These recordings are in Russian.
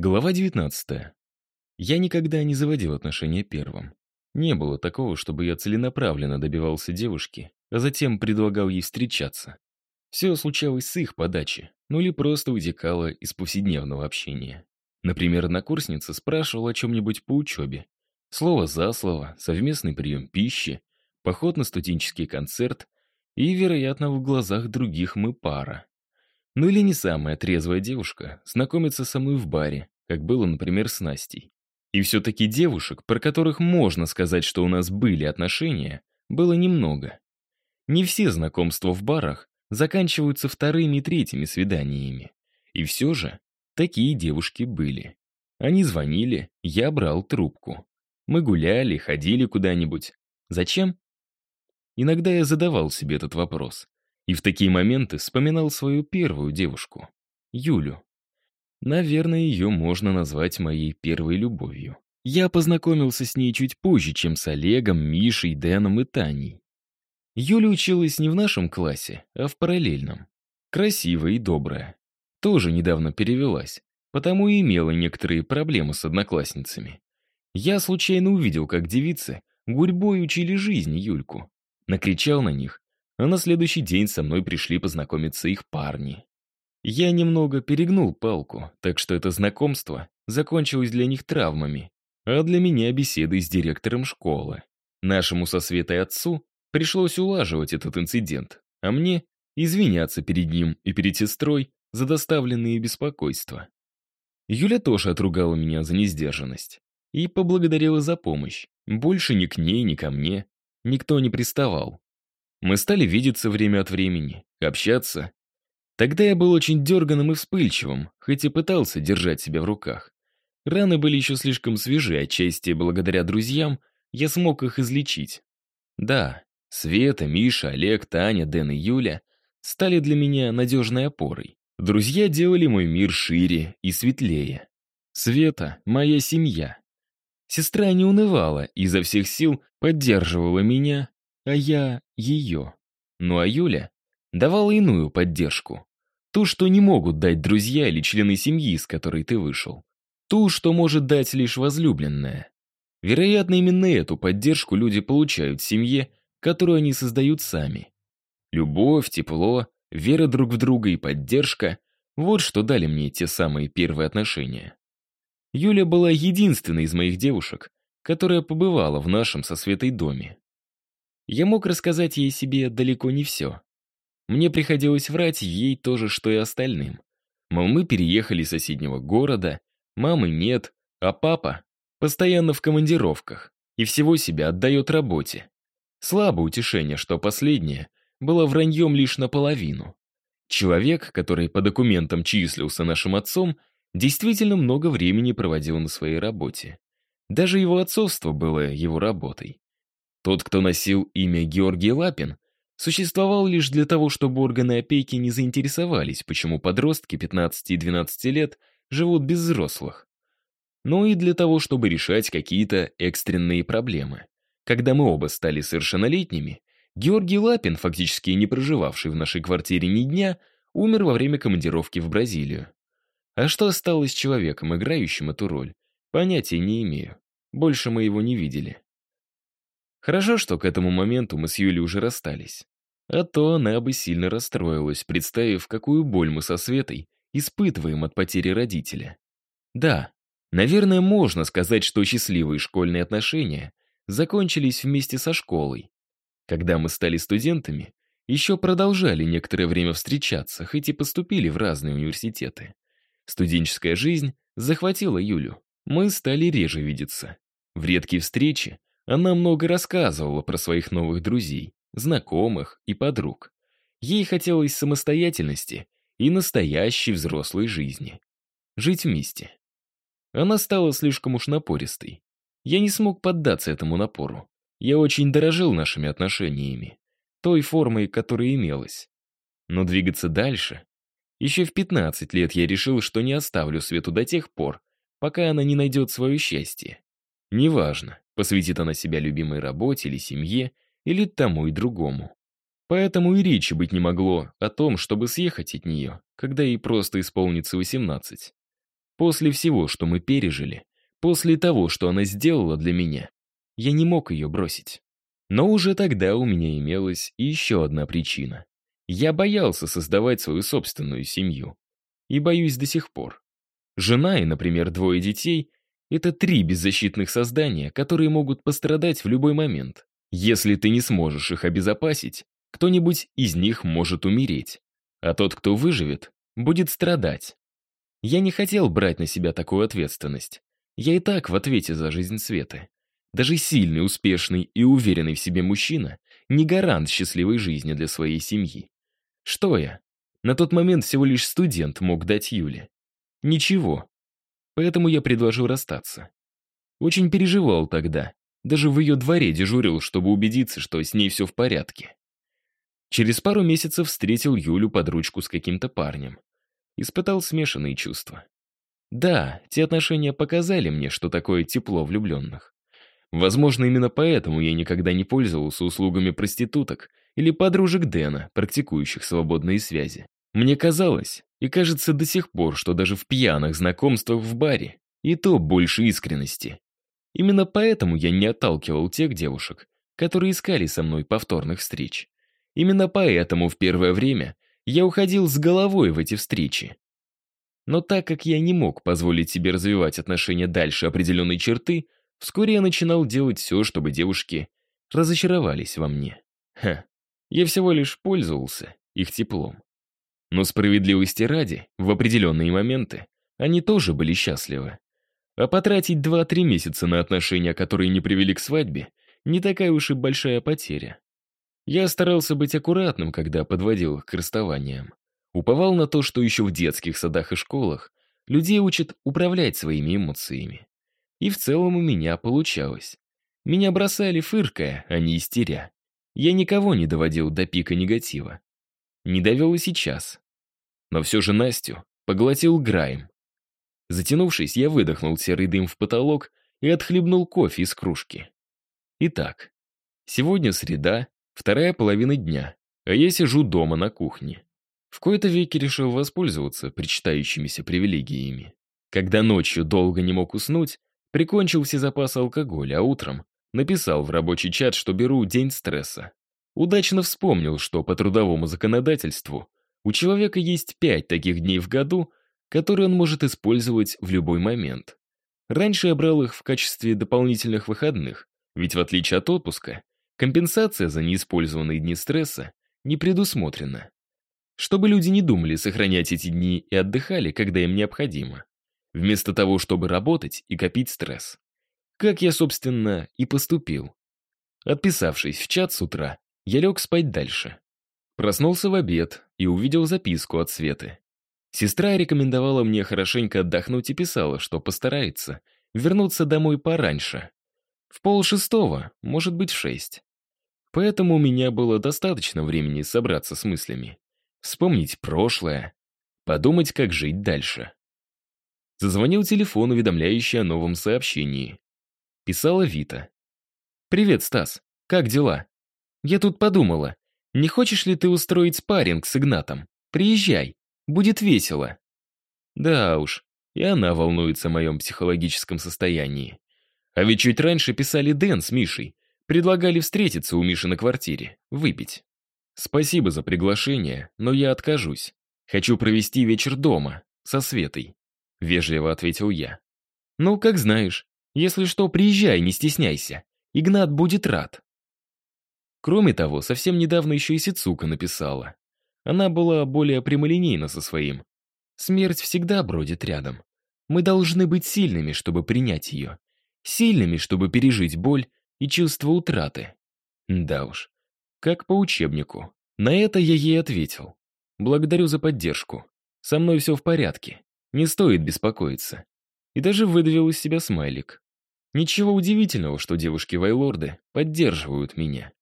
Глава 19. Я никогда не заводил отношения первым. Не было такого, чтобы я целенаправленно добивался девушки, а затем предлагал ей встречаться. Все случалось с их подачи, ну или просто вытекало из повседневного общения. Например, однокурсница спрашивала о чем-нибудь по учебе. Слово за слово, совместный прием пищи, поход на студенческий концерт и, вероятно, в глазах других мы пара. Ну или не самая трезвая девушка знакомится со мной в баре, как было, например, с Настей. И все-таки девушек, про которых можно сказать, что у нас были отношения, было немного. Не все знакомства в барах заканчиваются вторыми и третьими свиданиями. И все же такие девушки были. Они звонили, я брал трубку. Мы гуляли, ходили куда-нибудь. Зачем? Иногда я задавал себе этот вопрос. И в такие моменты вспоминал свою первую девушку, Юлю. Наверное, ее можно назвать моей первой любовью. Я познакомился с ней чуть позже, чем с Олегом, Мишей, Дэном и Таней. Юля училась не в нашем классе, а в параллельном. Красивая и добрая. Тоже недавно перевелась, потому и имела некоторые проблемы с одноклассницами. Я случайно увидел, как девицы гурьбой учили жизни Юльку. Накричал на них а на следующий день со мной пришли познакомиться их парни. Я немного перегнул палку, так что это знакомство закончилось для них травмами, а для меня беседой с директором школы. Нашему со Светой отцу пришлось улаживать этот инцидент, а мне извиняться перед ним и перед сестрой за доставленные беспокойства. Юля тоже отругала меня за несдержанность и поблагодарила за помощь. Больше ни к ней, ни ко мне никто не приставал. Мы стали видеться время от времени, общаться. Тогда я был очень дерганым и вспыльчивым, хоть и пытался держать себя в руках. Раны были еще слишком свежи, отчасти благодаря друзьям я смог их излечить. Да, Света, Миша, Олег, Таня, Дэн и Юля стали для меня надежной опорой. Друзья делали мой мир шире и светлее. Света — моя семья. Сестра не унывала и изо всех сил поддерживала меня а я ее. Ну а Юля давала иную поддержку. Ту, что не могут дать друзья или члены семьи, из которой ты вышел. Ту, что может дать лишь возлюбленная. Вероятно, именно эту поддержку люди получают в семье, которую они создают сами. Любовь, тепло, вера друг в друга и поддержка — вот что дали мне те самые первые отношения. Юля была единственной из моих девушек, которая побывала в нашем со Светой доме. Я мог рассказать ей себе далеко не все. Мне приходилось врать ей то же, что и остальным. Мол, мы переехали из соседнего города, мамы нет, а папа постоянно в командировках и всего себя отдает работе. Слабое утешение, что последнее было враньем лишь наполовину. Человек, который по документам числился нашим отцом, действительно много времени проводил на своей работе. Даже его отцовство было его работой. Тот, кто носил имя Георгий Лапин, существовал лишь для того, чтобы органы опеки не заинтересовались, почему подростки 15 и 12 лет живут без взрослых. Но и для того, чтобы решать какие-то экстренные проблемы. Когда мы оба стали совершеннолетними, Георгий Лапин, фактически не проживавший в нашей квартире ни дня, умер во время командировки в Бразилию. А что осталось с человеком, играющим эту роль, понятия не имею. Больше мы его не видели. Хорошо, что к этому моменту мы с Юлей уже расстались. А то она бы сильно расстроилась, представив, какую боль мы со Светой испытываем от потери родителя. Да, наверное, можно сказать, что счастливые школьные отношения закончились вместе со школой. Когда мы стали студентами, еще продолжали некоторое время встречаться, хоть и поступили в разные университеты. Студенческая жизнь захватила Юлю. Мы стали реже видеться. В редкие встречи она много рассказывала про своих новых друзей, знакомых и подруг. Ей хотелось самостоятельности и настоящей взрослой жизни. Жить вместе. Она стала слишком уж напористой. Я не смог поддаться этому напору. Я очень дорожил нашими отношениями, той формой, которая имелась. Но двигаться дальше... Еще в 15 лет я решил, что не оставлю Свету до тех пор, пока она не найдет свое счастье. Неважно, посвятит она себя любимой работе или семье, или тому и другому. Поэтому и речи быть не могло о том, чтобы съехать от нее, когда ей просто исполнится 18. После всего, что мы пережили, после того, что она сделала для меня, я не мог ее бросить. Но уже тогда у меня имелась еще одна причина. Я боялся создавать свою собственную семью. И боюсь до сих пор. Жена и, например, двое детей — это три беззащитных создания, которые могут пострадать в любой момент. Если ты не сможешь их обезопасить, кто-нибудь из них может умереть. А тот, кто выживет, будет страдать. Я не хотел брать на себя такую ответственность. Я и так в ответе за жизнь Светы. Даже сильный, успешный и уверенный в себе мужчина не гарант счастливой жизни для своей семьи. Что я? На тот момент всего лишь студент мог дать Юле. Ничего. Поэтому я предложил расстаться. Очень переживал тогда. Даже в ее дворе дежурил, чтобы убедиться, что с ней все в порядке. Через пару месяцев встретил Юлю под ручку с каким-то парнем. Испытал смешанные чувства. Да, те отношения показали мне, что такое тепло влюбленных. Возможно, именно поэтому я никогда не пользовался услугами проституток или подружек Дэна, практикующих свободные связи. Мне казалось, и кажется до сих пор, что даже в пьяных знакомствах в баре и то больше искренности. Именно поэтому я не отталкивал тех девушек, которые искали со мной повторных встреч. Именно поэтому в первое время я уходил с головой в эти встречи. Но так как я не мог позволить себе развивать отношения дальше определенной черты, Вскоре я начинал делать все, чтобы девушки разочаровались во мне. Ха, я всего лишь пользовался их теплом. Но справедливости ради, в определенные моменты, они тоже были счастливы. А потратить 2-3 месяца на отношения, которые не привели к свадьбе, не такая уж и большая потеря. Я старался быть аккуратным, когда подводил их к расставаниям. Уповал на то, что еще в детских садах и школах людей учат управлять своими эмоциями. И в целом у меня получалось. Меня бросали фыркая, а не истеря. Я никого не доводил до пика негатива. Не довел и сейчас. Но все же Настю поглотил Грайм. Затянувшись, я выдохнул серый дым в потолок и отхлебнул кофе из кружки. Итак, сегодня среда, вторая половина дня, а я сижу дома на кухне. В кои-то веки решил воспользоваться причитающимися привилегиями. Когда ночью долго не мог уснуть, Прикончил все запасы алкоголя, а утром написал в рабочий чат, что беру день стресса. Удачно вспомнил, что по трудовому законодательству у человека есть пять таких дней в году, которые он может использовать в любой момент. Раньше я брал их в качестве дополнительных выходных, ведь в отличие от отпуска, компенсация за неиспользованные дни стресса не предусмотрена. Чтобы люди не думали сохранять эти дни и отдыхали, когда им необходимо вместо того, чтобы работать и копить стресс. Как я, собственно, и поступил. Отписавшись в чат с утра, я лег спать дальше. Проснулся в обед и увидел записку от Светы. Сестра рекомендовала мне хорошенько отдохнуть и писала, что постарается вернуться домой пораньше. В пол шестого, может быть, в шесть. Поэтому у меня было достаточно времени собраться с мыслями. Вспомнить прошлое, подумать, как жить дальше. Зазвонил телефон, уведомляющий о новом сообщении. Писала Вита. «Привет, Стас. Как дела? Я тут подумала, не хочешь ли ты устроить спарринг с Игнатом? Приезжай, будет весело». Да уж, и она волнуется о моем психологическом состоянии. А ведь чуть раньше писали Дэн с Мишей, предлагали встретиться у Миши на квартире, выпить. Спасибо за приглашение, но я откажусь. Хочу провести вечер дома, со Светой. — вежливо ответил я. «Ну, как знаешь. Если что, приезжай, не стесняйся. Игнат будет рад». Кроме того, совсем недавно еще и Сицука написала. Она была более прямолинейна со своим. «Смерть всегда бродит рядом. Мы должны быть сильными, чтобы принять ее. Сильными, чтобы пережить боль и чувство утраты». Да уж, как по учебнику. На это я ей ответил. «Благодарю за поддержку. Со мной все в порядке. Не стоит беспокоиться. И даже выдавил из себя смайлик. Ничего удивительного, что девушки-вайлорды поддерживают меня.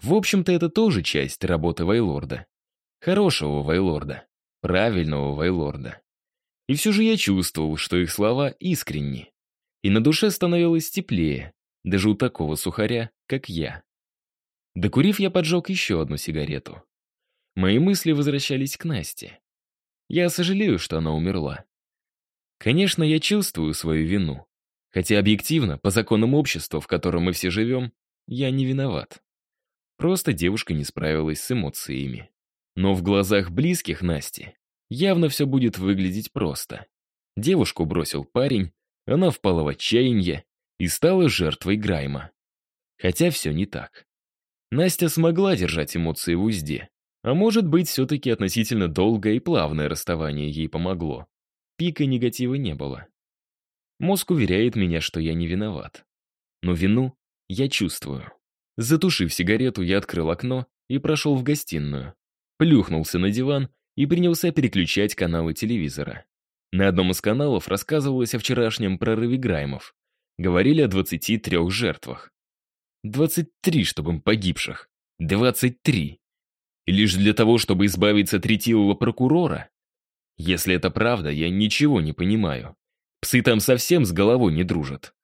В общем-то, это тоже часть работы вайлорда. Хорошего вайлорда. Правильного вайлорда. И все же я чувствовал, что их слова искренни. И на душе становилось теплее, даже у такого сухаря, как я. Докурив, я поджег еще одну сигарету. Мои мысли возвращались к Насте. Я сожалею, что она умерла. Конечно, я чувствую свою вину. Хотя объективно, по законам общества, в котором мы все живем, я не виноват. Просто девушка не справилась с эмоциями. Но в глазах близких Насти явно все будет выглядеть просто. Девушку бросил парень, она впала в отчаяние и стала жертвой Грайма. Хотя все не так. Настя смогла держать эмоции в узде. А может быть, все-таки относительно долгое и плавное расставание ей помогло. Пика негатива не было. Мозг уверяет меня, что я не виноват. Но вину я чувствую. Затушив сигарету, я открыл окно и прошел в гостиную. Плюхнулся на диван и принялся переключать каналы телевизора. На одном из каналов рассказывалось о вчерашнем прорыве Граймов. Говорили о 23 жертвах. 23, чтобы им погибших. 23. И лишь для того, чтобы избавиться от ретивого прокурора? Если это правда, я ничего не понимаю. Псы там совсем с головой не дружат.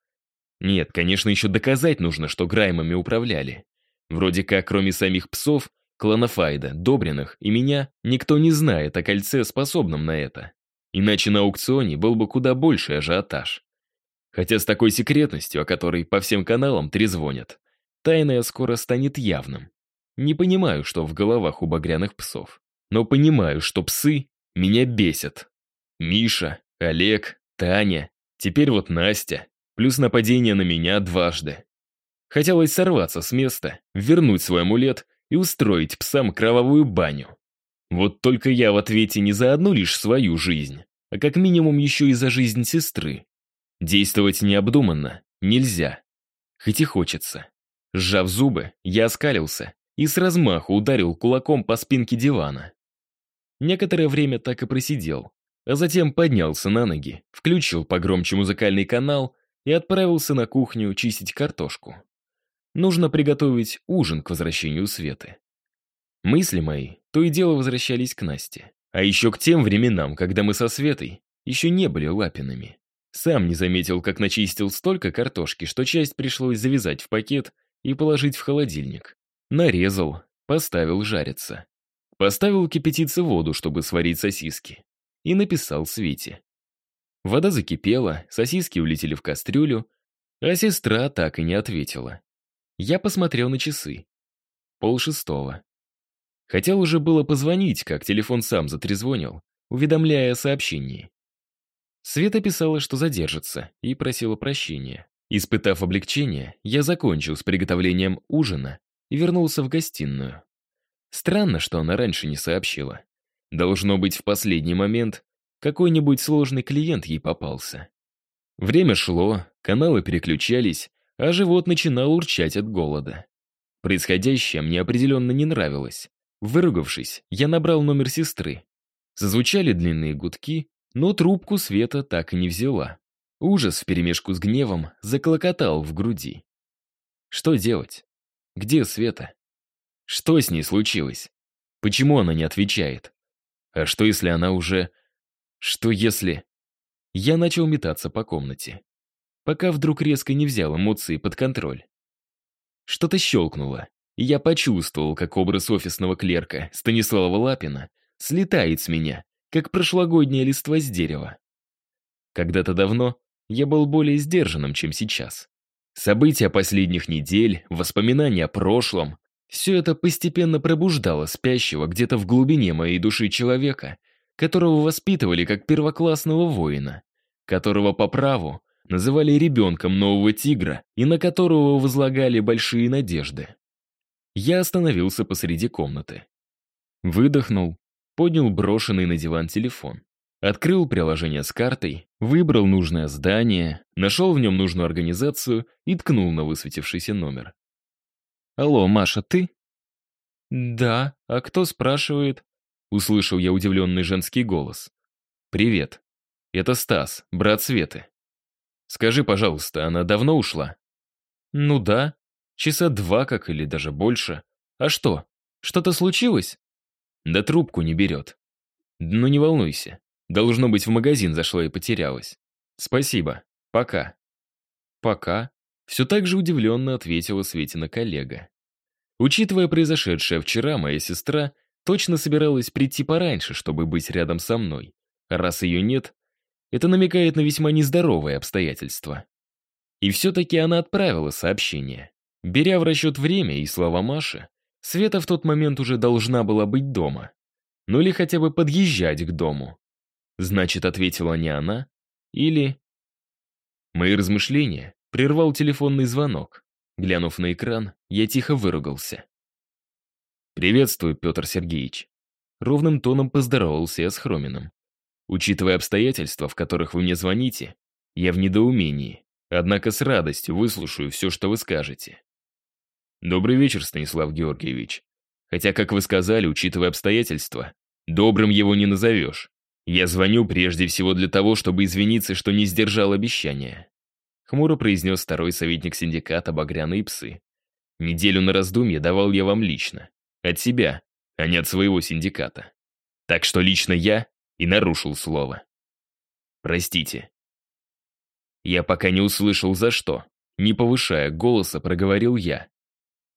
Нет, конечно, еще доказать нужно, что Граймами управляли. Вроде как, кроме самих псов, клана Файда, Добриных и меня, никто не знает о кольце, способном на это. Иначе на аукционе был бы куда больше ажиотаж. Хотя с такой секретностью, о которой по всем каналам трезвонят, тайное скоро станет явным. Не понимаю, что в головах у багряных псов. Но понимаю, что псы меня бесят. Миша, Олег, Таня, теперь вот Настя, плюс нападение на меня дважды. Хотелось сорваться с места, вернуть свой амулет и устроить псам кровавую баню. Вот только я в ответе не за одну лишь свою жизнь, а как минимум еще и за жизнь сестры. Действовать необдуманно нельзя. Хоть и хочется. Сжав зубы, я оскалился и с размаху ударил кулаком по спинке дивана. Некоторое время так и просидел, а затем поднялся на ноги, включил погромче музыкальный канал и отправился на кухню чистить картошку. Нужно приготовить ужин к возвращению Светы. Мысли мои то и дело возвращались к Насте. А еще к тем временам, когда мы со Светой еще не были лапинами. Сам не заметил, как начистил столько картошки, что часть пришлось завязать в пакет и положить в холодильник. Нарезал, поставил жариться. Поставил кипятиться воду, чтобы сварить сосиски. И написал Свете. Вода закипела, сосиски улетели в кастрюлю, а сестра так и не ответила. Я посмотрел на часы. Пол шестого. Хотел уже было позвонить, как телефон сам затрезвонил, уведомляя о сообщении. Света писала, что задержится, и просила прощения. Испытав облегчение, я закончил с приготовлением ужина и вернулся в гостиную. Странно, что она раньше не сообщила. Должно быть, в последний момент какой-нибудь сложный клиент ей попался. Время шло, каналы переключались, а живот начинал урчать от голода. Происходящее мне определенно не нравилось. Выругавшись, я набрал номер сестры. Зазвучали длинные гудки, но трубку Света так и не взяла. Ужас вперемешку с гневом заклокотал в груди. Что делать? Где Света? Что с ней случилось? Почему она не отвечает? А что, если она уже... Что если... Я начал метаться по комнате. Пока вдруг резко не взял эмоции под контроль. Что-то щелкнуло, и я почувствовал, как образ офисного клерка Станислава Лапина слетает с меня, как прошлогодняя листва с дерева. Когда-то давно я был более сдержанным, чем сейчас. События последних недель, воспоминания о прошлом, все это постепенно пробуждало спящего где-то в глубине моей души человека, которого воспитывали как первоклассного воина, которого по праву называли ребенком нового тигра и на которого возлагали большие надежды. Я остановился посреди комнаты. Выдохнул, поднял брошенный на диван телефон. Открыл приложение с картой, выбрал нужное здание, нашел в нем нужную организацию и ткнул на высветившийся номер. «Алло, Маша, ты?» «Да, а кто спрашивает?» Услышал я удивленный женский голос. «Привет. Это Стас, брат Светы. Скажи, пожалуйста, она давно ушла?» «Ну да. Часа два как или даже больше. А что, что-то случилось?» «Да трубку не берет. Ну не волнуйся. Должно быть, в магазин зашла и потерялась. Спасибо. Пока». «Пока», — все так же удивленно ответила Светина коллега. Учитывая произошедшее вчера, моя сестра точно собиралась прийти пораньше, чтобы быть рядом со мной. Раз ее нет, Это намекает на весьма нездоровые обстоятельства. И все-таки она отправила сообщение. Беря в расчет время и слова Маши, Света в тот момент уже должна была быть дома. Ну или хотя бы подъезжать к дому. Значит, ответила не она, или... Мои размышления прервал телефонный звонок. Глянув на экран, я тихо выругался. «Приветствую, Петр Сергеевич». Ровным тоном поздоровался я с Хроминым. «Учитывая обстоятельства, в которых вы мне звоните, я в недоумении, однако с радостью выслушаю все, что вы скажете». «Добрый вечер, Станислав Георгиевич. Хотя, как вы сказали, учитывая обстоятельства, добрым его не назовешь. Я звоню прежде всего для того, чтобы извиниться, что не сдержал обещания. Хмуро произнес второй советник синдиката «Багряные псы». Неделю на раздумье давал я вам лично. От себя, а не от своего синдиката. Так что лично я и нарушил слово. Простите. Я пока не услышал за что. Не повышая голоса, проговорил я.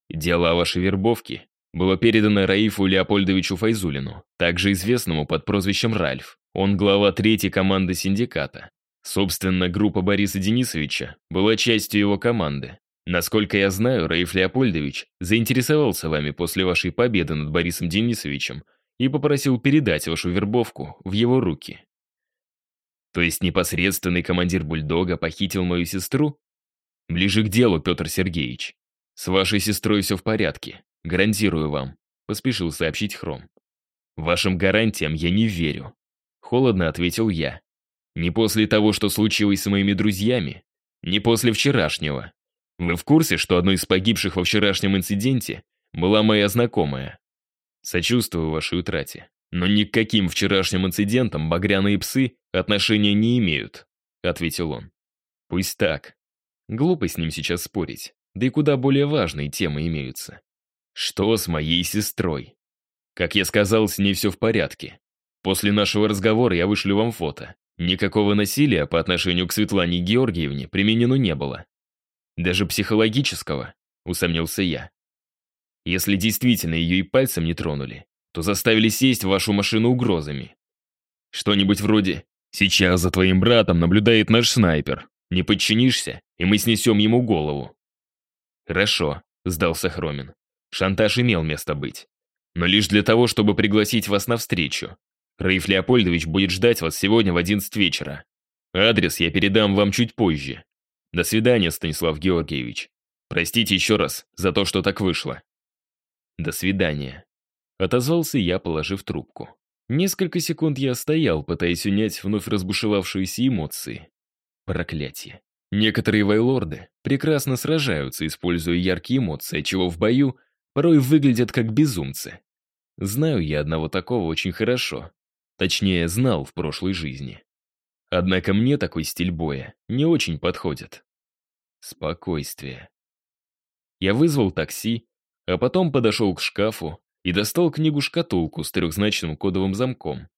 Дело о вашей вербовке было передано Раифу Леопольдовичу Файзулину, также известному под прозвищем Ральф. Он глава третьей команды синдиката. Собственно, группа Бориса Денисовича была частью его команды. Насколько я знаю, Раиф Леопольдович заинтересовался вами после вашей победы над Борисом Денисовичем и попросил передать вашу вербовку в его руки. То есть непосредственный командир бульдога похитил мою сестру? Ближе к делу, Петр Сергеевич. С вашей сестрой все в порядке. Гарантирую вам, поспешил сообщить Хром. Вашим гарантиям я не верю. Холодно ответил я. Не после того, что случилось с моими друзьями, не после вчерашнего. Вы в курсе, что одной из погибших во вчерашнем инциденте была моя знакомая? Сочувствую вашей утрате. Но ни к каким вчерашним инцидентам багряные псы отношения не имеют, ответил он. Пусть так. Глупо с ним сейчас спорить. Да и куда более важные темы имеются. Что с моей сестрой? Как я сказал, с ней все в порядке. После нашего разговора я вышлю вам фото. Никакого насилия по отношению к Светлане Георгиевне применено не было. Даже психологического, усомнился я. Если действительно ее и пальцем не тронули, то заставили сесть в вашу машину угрозами. Что-нибудь вроде «Сейчас за твоим братом наблюдает наш снайпер. Не подчинишься, и мы снесем ему голову». «Хорошо», — сдался Хромин. Шантаж имел место быть. Но лишь для того, чтобы пригласить вас на встречу. Раиф Леопольдович будет ждать вас сегодня в 11 вечера. Адрес я передам вам чуть позже. До свидания, Станислав Георгиевич. Простите еще раз за то, что так вышло. До свидания. Отозвался я, положив трубку. Несколько секунд я стоял, пытаясь унять вновь разбушевавшиеся эмоции. Проклятие. Некоторые вайлорды прекрасно сражаются, используя яркие эмоции, чего в бою порой выглядят как безумцы. Знаю я одного такого очень хорошо. Точнее, знал в прошлой жизни. Однако мне такой стиль боя не очень подходит. Спокойствие. Я вызвал такси, а потом подошел к шкафу и достал книгу-шкатулку с трехзначным кодовым замком.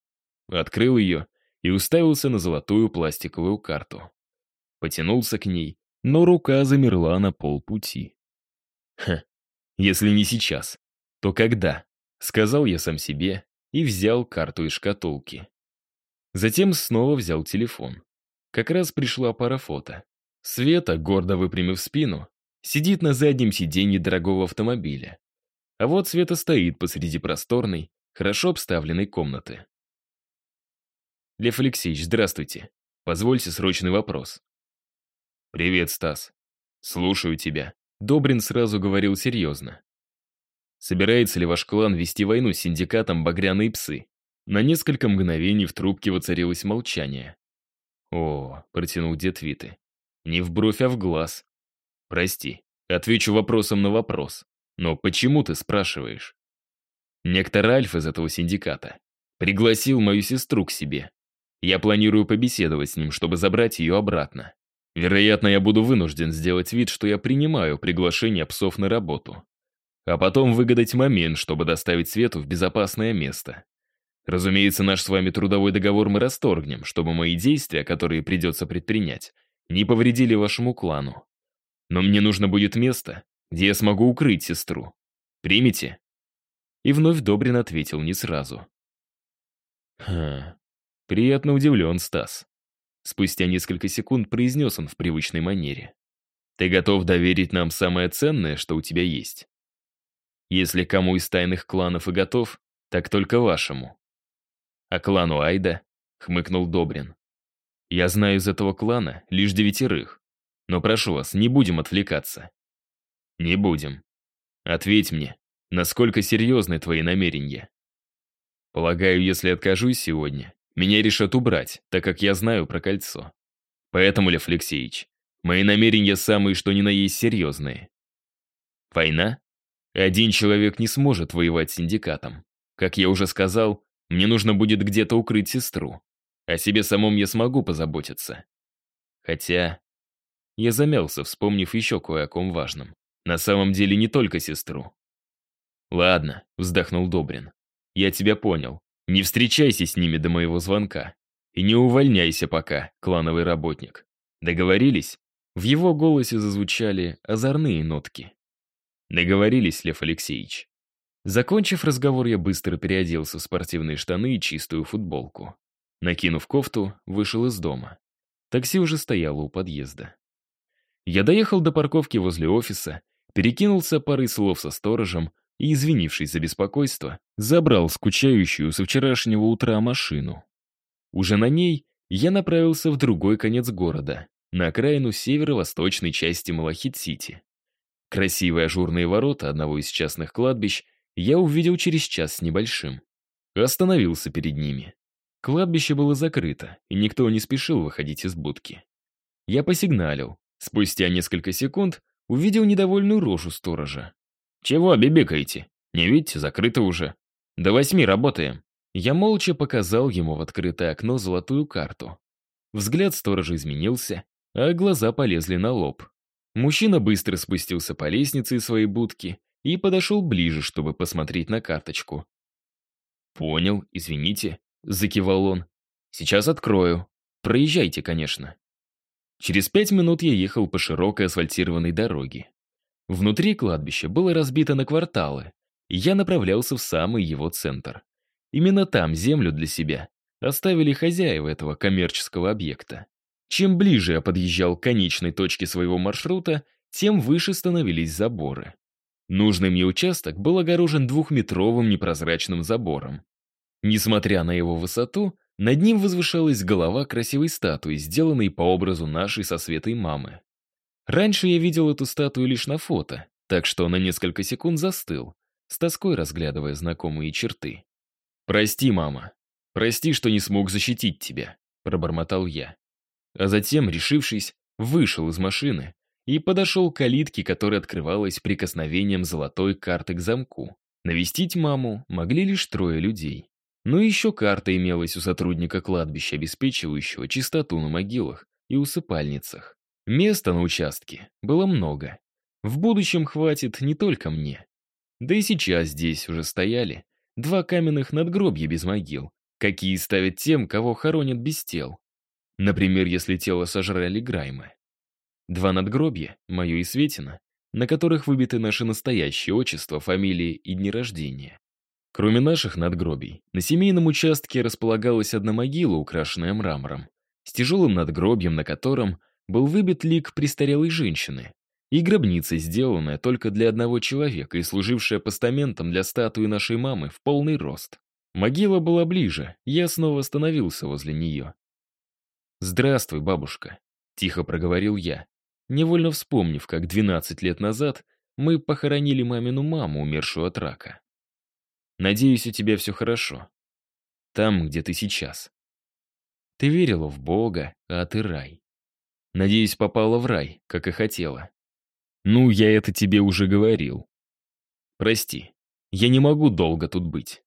Открыл ее и уставился на золотую пластиковую карту. Потянулся к ней, но рука замерла на полпути. Ха, если не сейчас, то когда? Сказал я сам себе и взял карту из шкатулки. Затем снова взял телефон. Как раз пришла пара фото. Света, гордо выпрямив спину, сидит на заднем сиденье дорогого автомобиля. А вот Света стоит посреди просторной, хорошо обставленной комнаты. Лев Алексеевич, здравствуйте. Позвольте срочный вопрос. Привет, Стас. Слушаю тебя. Добрин сразу говорил серьезно. Собирается ли ваш клан вести войну с синдикатом «Багряные псы»? На несколько мгновений в трубке воцарилось молчание. «О», — протянул дед Виты, — «не в бровь, а в глаз». «Прости, отвечу вопросом на вопрос. Но почему ты спрашиваешь?» Некто Ральф из этого синдиката пригласил мою сестру к себе. Я планирую побеседовать с ним, чтобы забрать ее обратно. Вероятно, я буду вынужден сделать вид, что я принимаю приглашение псов на работу. А потом выгадать момент, чтобы доставить Свету в безопасное место. Разумеется, наш с вами трудовой договор мы расторгнем, чтобы мои действия, которые придется предпринять, не повредили вашему клану. Но мне нужно будет место, где я смогу укрыть сестру. Примите?» И вновь Добрин ответил не сразу. «Хм, приятно удивлен, Стас. Спустя несколько секунд произнес он в привычной манере. «Ты готов доверить нам самое ценное, что у тебя есть? Если кому из тайных кланов и готов, так только вашему». «А клану Айда?» — хмыкнул Добрин. «Я знаю из этого клана лишь девятерых. Но прошу вас, не будем отвлекаться». «Не будем. Ответь мне, насколько серьезны твои намерения?» «Полагаю, если откажусь сегодня, меня решат убрать, так как я знаю про кольцо. Поэтому, Лев Алексеевич, мои намерения самые что ни на есть серьезные. Война? Один человек не сможет воевать с синдикатом. Как я уже сказал, мне нужно будет где-то укрыть сестру. О себе самом я смогу позаботиться. Хотя... Я замялся, вспомнив еще кое о ком важном. На самом деле не только сестру. «Ладно», — вздохнул Добрин. «Я тебя понял. Не встречайся с ними до моего звонка. И не увольняйся пока, клановый работник. Договорились?» В его голосе зазвучали озорные нотки. Договорились, Лев Алексеевич. Закончив разговор, я быстро переоделся в спортивные штаны и чистую футболку. Накинув кофту, вышел из дома. Такси уже стояло у подъезда. Я доехал до парковки возле офиса, перекинулся парой слов со сторожем, и, извинившись за беспокойство, забрал скучающую со вчерашнего утра машину. Уже на ней я направился в другой конец города, на окраину северо-восточной части Малахит-Сити. Красивые ажурные ворота одного из частных кладбищ я увидел через час с небольшим. Остановился перед ними. Кладбище было закрыто, и никто не спешил выходить из будки. Я посигналил. Спустя несколько секунд увидел недовольную рожу сторожа. «Чего бибикаете? Не видите, закрыто уже. До восьми работаем». Я молча показал ему в открытое окно золотую карту. Взгляд сторожа изменился, а глаза полезли на лоб. Мужчина быстро спустился по лестнице из своей будки и подошел ближе, чтобы посмотреть на карточку. «Понял, извините», — закивал он. «Сейчас открою. Проезжайте, конечно». Через пять минут я ехал по широкой асфальтированной дороге. Внутри кладбища было разбито на кварталы, и я направлялся в самый его центр. Именно там землю для себя оставили хозяева этого коммерческого объекта. Чем ближе я подъезжал к конечной точке своего маршрута, тем выше становились заборы. Нужный мне участок был огорожен двухметровым непрозрачным забором. Несмотря на его высоту, над ним возвышалась голова красивой статуи, сделанной по образу нашей со Светой мамы. Раньше я видел эту статую лишь на фото, так что на несколько секунд застыл, с тоской разглядывая знакомые черты. «Прости, мама. Прости, что не смог защитить тебя», — пробормотал я. А затем, решившись, вышел из машины и подошел к калитке, которая открывалась прикосновением золотой карты к замку. Навестить маму могли лишь трое людей. Но еще карта имелась у сотрудника кладбища, обеспечивающего чистоту на могилах и усыпальницах. Места на участке было много. В будущем хватит не только мне. Да и сейчас здесь уже стояли два каменных надгробья без могил, какие ставят тем, кого хоронят без тел. Например, если тело сожрали граймы. Два надгробья, мое и Светина, на которых выбиты наши настоящие отчества, фамилии и дни рождения. Кроме наших надгробий, на семейном участке располагалась одна могила, украшенная мрамором, с тяжелым надгробьем, на котором был выбит лик престарелой женщины и гробница, сделанная только для одного человека и служившая постаментом для статуи нашей мамы в полный рост. Могила была ближе, я снова остановился возле нее. «Здравствуй, бабушка», — тихо проговорил я, невольно вспомнив, как 12 лет назад мы похоронили мамину маму, умершую от рака. «Надеюсь, у тебя все хорошо. Там, где ты сейчас. Ты верила в Бога, а ты рай. Надеюсь, попала в рай, как и хотела. Ну, я это тебе уже говорил. Прости, я не могу долго тут быть.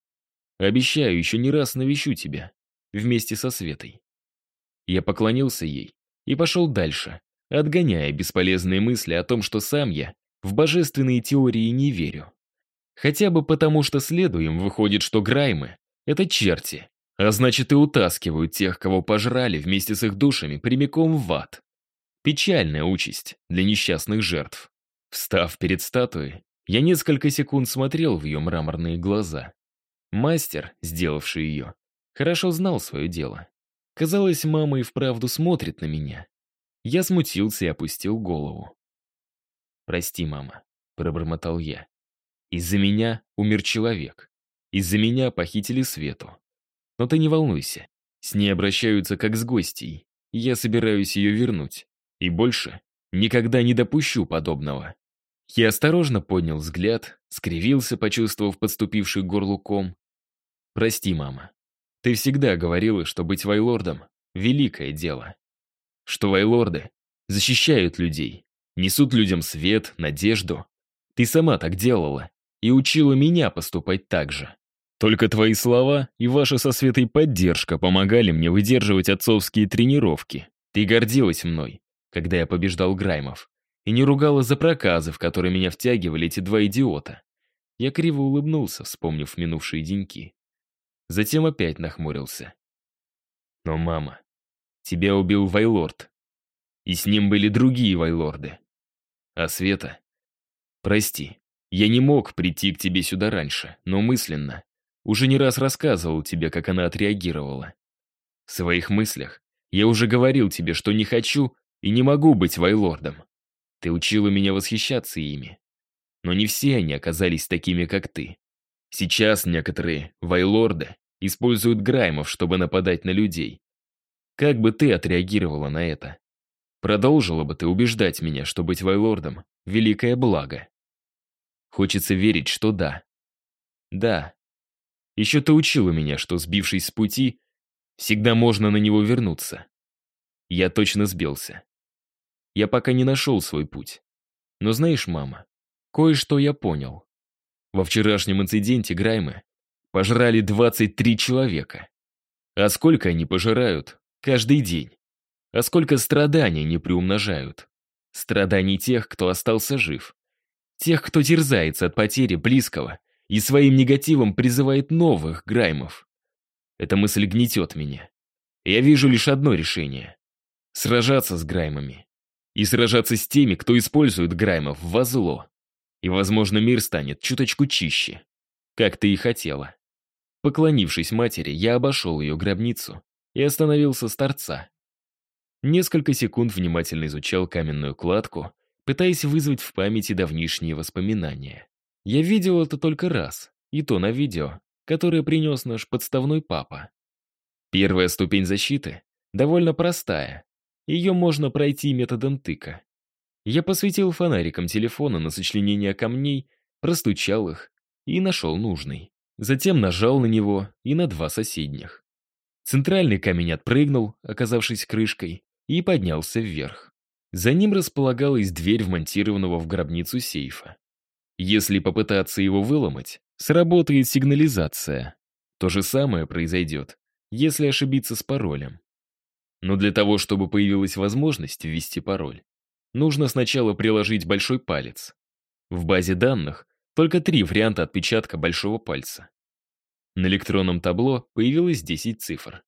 Обещаю, еще не раз навещу тебя, вместе со Светой. Я поклонился ей и пошел дальше, отгоняя бесполезные мысли о том, что сам я в божественные теории не верю. Хотя бы потому, что следуем, выходит, что Граймы — это черти, а значит и утаскивают тех, кого пожрали вместе с их душами прямиком в ад. Печальная участь для несчастных жертв. Встав перед статуей, я несколько секунд смотрел в ее мраморные глаза. Мастер, сделавший ее, хорошо знал свое дело. Казалось, мама и вправду смотрит на меня. Я смутился и опустил голову. «Прости, мама», — пробормотал я. «Из-за меня умер человек. Из-за меня похитили Свету. Но ты не волнуйся. С ней обращаются как с гостьей. Я собираюсь ее вернуть. И больше никогда не допущу подобного». Я осторожно поднял взгляд, скривился, почувствовав подступивший к горлу ком. «Прости, мама. Ты всегда говорила, что быть вайлордом — великое дело. Что вайлорды защищают людей, несут людям свет, надежду. Ты сама так делала и учила меня поступать так же. Только твои слова и ваша со Светой поддержка помогали мне выдерживать отцовские тренировки. Ты гордилась мной, когда я побеждал Граймов, и не ругала за проказы, в которые меня втягивали эти два идиота. Я криво улыбнулся, вспомнив минувшие деньки. Затем опять нахмурился. Но, мама, тебя убил Вайлорд. И с ним были другие Вайлорды. А Света? Прости, я не мог прийти к тебе сюда раньше, но мысленно. Уже не раз рассказывал тебе, как она отреагировала. В своих мыслях я уже говорил тебе, что не хочу и не могу быть Вайлордом. Ты учила меня восхищаться ими. Но не все они оказались такими, как ты. Сейчас некоторые Вайлорды используют Граймов, чтобы нападать на людей. Как бы ты отреагировала на это? Продолжила бы ты убеждать меня, что быть Вайлордом — великое благо? Хочется верить, что да. Да, еще ты учила меня, что, сбившись с пути, всегда можно на него вернуться. Я точно сбился. Я пока не нашел свой путь. Но знаешь, мама, кое-что я понял. Во вчерашнем инциденте Граймы пожрали 23 человека. А сколько они пожирают каждый день? А сколько страданий не приумножают? Страданий тех, кто остался жив. Тех, кто терзается от потери близкого и своим негативом призывает новых Граймов. Эта мысль гнетет меня. Я вижу лишь одно решение — сражаться с Граймами. И сражаться с теми, кто использует Граймов во зло. И, возможно, мир станет чуточку чище. Как ты и хотела. Поклонившись матери, я обошел ее гробницу и остановился с торца. Несколько секунд внимательно изучал каменную кладку, пытаясь вызвать в памяти давнишние воспоминания. Я видел это только раз, и то на видео, которое принес наш подставной папа. Первая ступень защиты довольно простая. Ее можно пройти методом тыка. Я посветил фонариком телефона на сочленение камней, простучал их и нашел нужный. Затем нажал на него и на два соседних. Центральный камень отпрыгнул, оказавшись крышкой, и поднялся вверх. За ним располагалась дверь вмонтированного в гробницу сейфа. Если попытаться его выломать, сработает сигнализация. То же самое произойдет, если ошибиться с паролем. Но для того, чтобы появилась возможность ввести пароль, нужно сначала приложить большой палец. В базе данных только три варианта отпечатка большого пальца. На электронном табло появилось 10 цифр.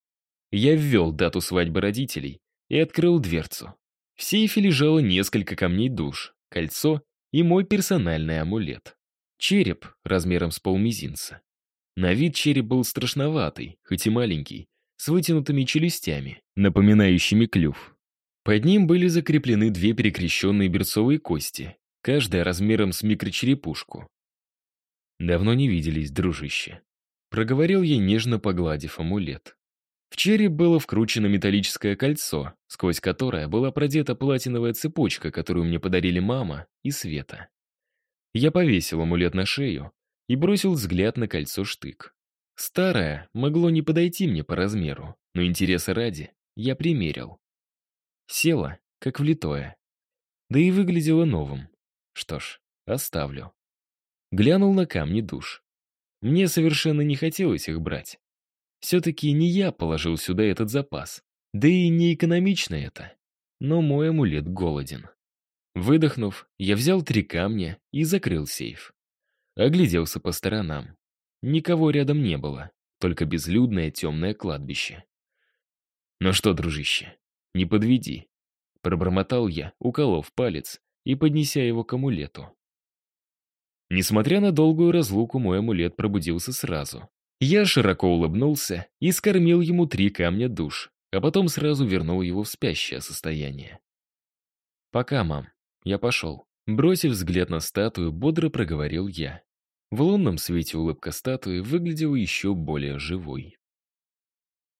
Я ввел дату свадьбы родителей и открыл дверцу. В сейфе лежало несколько камней душ, кольцо и мой персональный амулет. Череп размером с полмизинца. На вид череп был страшноватый, хоть и маленький, с вытянутыми челюстями, напоминающими клюв. Под ним были закреплены две перекрещенные берцовые кости, каждая размером с микрочерепушку. «Давно не виделись, дружище», — проговорил я, нежно погладив амулет. В череп было вкручено металлическое кольцо, сквозь которое была продета платиновая цепочка, которую мне подарили мама и Света. Я повесил амулет на шею и бросил взгляд на кольцо-штык. Старое могло не подойти мне по размеру, но интереса ради я примерил. Села, как влитое. Да и выглядело новым. Что ж, оставлю. Глянул на камни душ. Мне совершенно не хотелось их брать. Все-таки не я положил сюда этот запас. Да и не экономично это. Но мой амулет голоден. Выдохнув, я взял три камня и закрыл сейф. Огляделся по сторонам. Никого рядом не было, только безлюдное темное кладбище. «Ну что, дружище, не подведи», — пробормотал я, уколов палец и поднеся его к амулету. Несмотря на долгую разлуку, мой амулет пробудился сразу. Я широко улыбнулся и скормил ему три камня душ, а потом сразу вернул его в спящее состояние. «Пока, мам. Я пошел». Бросив взгляд на статую, бодро проговорил я. В лунном свете улыбка статуи выглядела еще более живой.